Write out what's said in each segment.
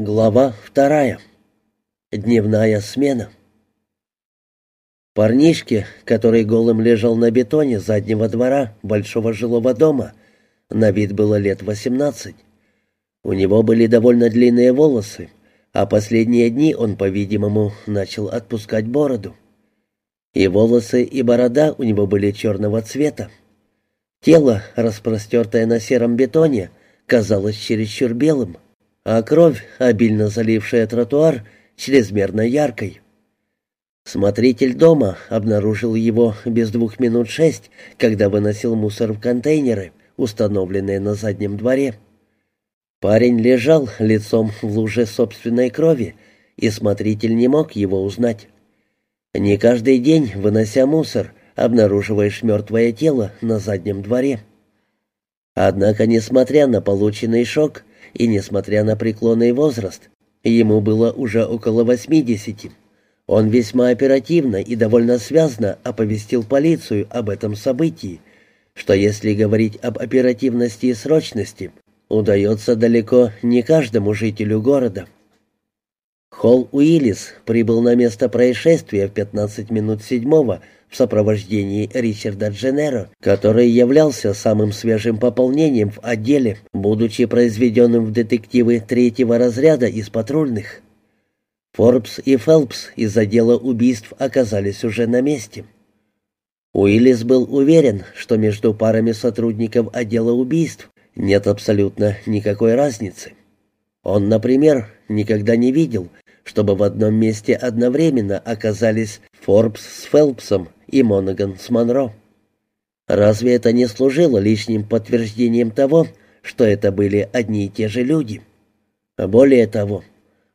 Глава вторая. Дневная смена. Парнишке, который голым лежал на бетоне заднего двора большого жилого дома, на вид было лет восемнадцать. У него были довольно длинные волосы, а последние дни он, по-видимому, начал отпускать бороду. И волосы, и борода у него были черного цвета. Тело, распростертое на сером бетоне, казалось чересчур белым — а кровь, обильно залившая тротуар, чрезмерно яркой. Смотритель дома обнаружил его без двух минут шесть, когда выносил мусор в контейнеры, установленные на заднем дворе. Парень лежал лицом в луже собственной крови, и смотритель не мог его узнать. Не каждый день, вынося мусор, обнаруживаешь мертвое тело на заднем дворе. Однако, несмотря на полученный шок, и, несмотря на преклонный возраст, ему было уже около восьмидесяти, он весьма оперативно и довольно связно оповестил полицию об этом событии, что если говорить об оперативности и срочности, удается далеко не каждому жителю города. Холл Уиллис прибыл на место происшествия в 15 минут седьмого в сопровождении Ричарда Дженеро, который являлся самым свежим пополнением в отделе, будучи произведенным в детективы третьего разряда из патрульных. Форбс и Фелпс из отдела убийств оказались уже на месте. Уиллис был уверен, что между парами сотрудников отдела убийств нет абсолютно никакой разницы. Он, например, никогда не видел, чтобы в одном месте одновременно оказались Форбс с Фелпсом и Монаган с Монро. Разве это не служило лишним подтверждением того, что это были одни и те же люди? Более того,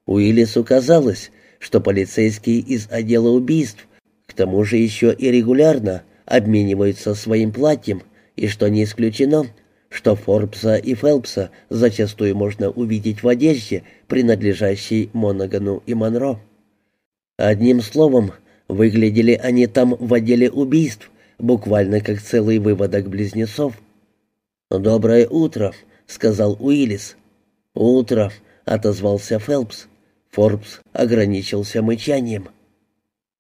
Уиллису казалось, что полицейские из отдела убийств к тому же еще и регулярно обмениваются своим платьем, и что не исключено, что Форбса и Фелпса зачастую можно увидеть в одежде, принадлежащей Монагану и Монро. Одним словом, Выглядели они там в отделе убийств, буквально как целый выводок близнецов. «Доброе утро», — сказал Уиллис. «Утро», — отозвался Фелпс. Форбс ограничился мычанием.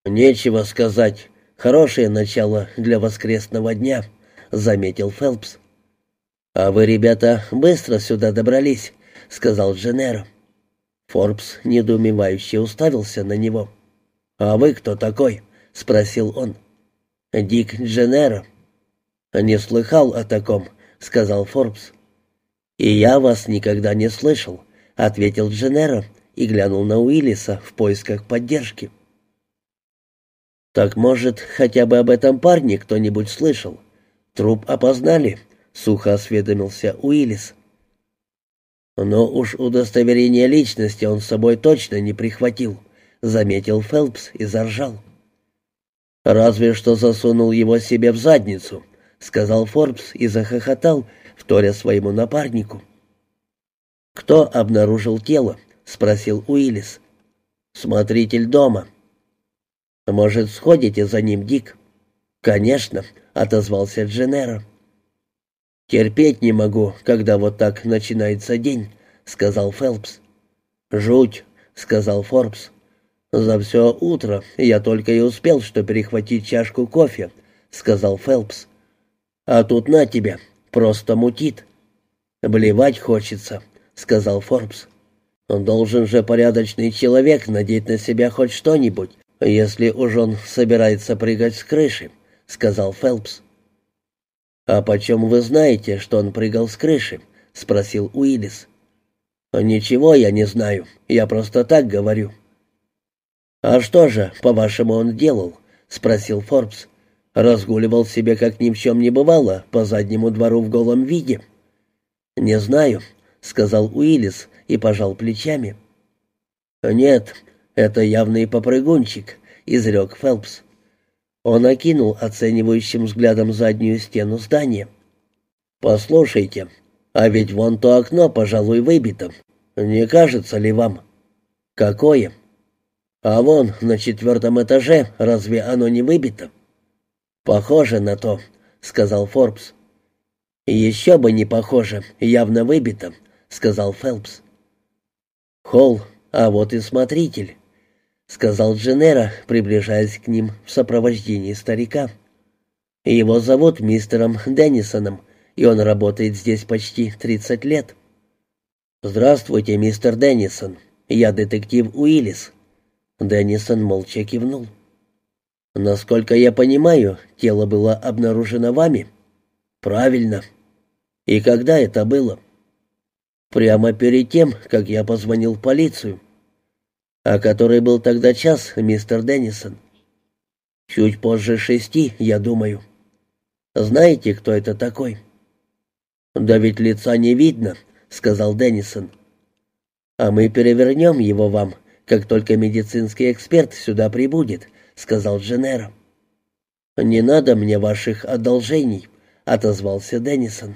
«Нечего сказать. Хорошее начало для воскресного дня», — заметил Фелпс. «А вы, ребята, быстро сюда добрались», — сказал Дженеро. Форбс недоумевающе уставился на него. «А вы кто такой?» — спросил он. «Дик Дженеро». «Не слыхал о таком», — сказал Форбс. «И я вас никогда не слышал», — ответил Дженеро и глянул на Уиллиса в поисках поддержки. «Так, может, хотя бы об этом парне кто-нибудь слышал? Труп опознали?» — сухо осведомился Уиллис. «Но уж удостоверение личности он с собой точно не прихватил», заметил Фелпс и заржал. «Разве что засунул его себе в задницу», — сказал Форбс и захохотал, вторя своему напарнику. «Кто обнаружил тело?» — спросил Уиллис. «Смотритель дома». «Может, сходите за ним, Дик?» «Конечно», — отозвался Дженеро. «Терпеть не могу, когда вот так начинается день», — сказал Фелпс. «Жуть», — сказал Форбс. «За все утро я только и успел, что перехватить чашку кофе», — сказал Фелпс. «А тут на тебя, просто мутит». «Блевать хочется», — сказал Форбс. «Он должен же порядочный человек надеть на себя хоть что-нибудь, если уж он собирается прыгать с крыши», — сказал Фелпс. «А почем вы знаете, что он прыгал с крыши?» — спросил Уиллис. «Ничего я не знаю, я просто так говорю». «А что же, по-вашему, он делал?» — спросил Форбс. «Разгуливал себе, как ни в чем не бывало, по заднему двору в голом виде». «Не знаю», — сказал Уиллис и пожал плечами. «Нет, это явный попрыгунчик», — изрек Фелпс. Он окинул оценивающим взглядом заднюю стену здания. «Послушайте, а ведь вон то окно, пожалуй, выбито. Не кажется ли вам?» «Какое?» А вон, на четвертом этаже, разве оно не выбито? Похоже на то, сказал Форбс. Еще бы не похоже, явно выбито, сказал Фелпс. «Холл, а вот и смотритель», — сказал Дженера, приближаясь к ним в сопровождении старика. «Его зовут мистером Деннисоном, и он работает здесь почти тридцать лет». «Здравствуйте, мистер Деннисон. Я детектив Уиллис». Деннисон молча кивнул. «Насколько я понимаю, тело было обнаружено вами?» «Правильно. И когда это было?» «Прямо перед тем, как я позвонил в полицию». «А который был тогда час, мистер Деннисон?» «Чуть позже шести, я думаю». «Знаете, кто это такой?» «Да ведь лица не видно», — сказал Деннисон. «А мы перевернем его вам, как только медицинский эксперт сюда прибудет», — сказал Дженеро. «Не надо мне ваших одолжений», — отозвался Деннисон.